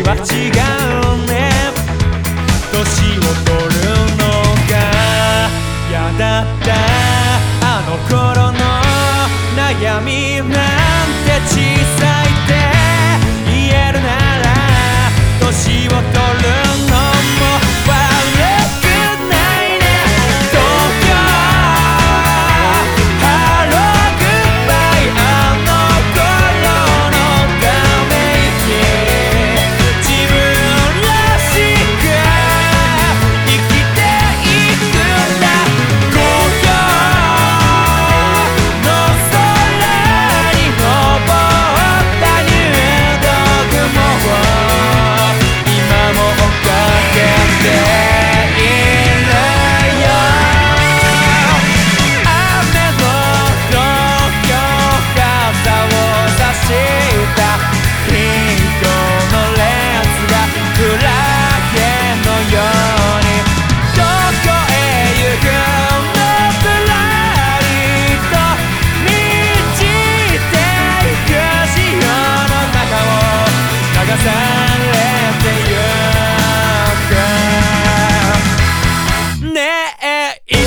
は違うね。年を取るのが嫌だった。あの頃のみ Yeah.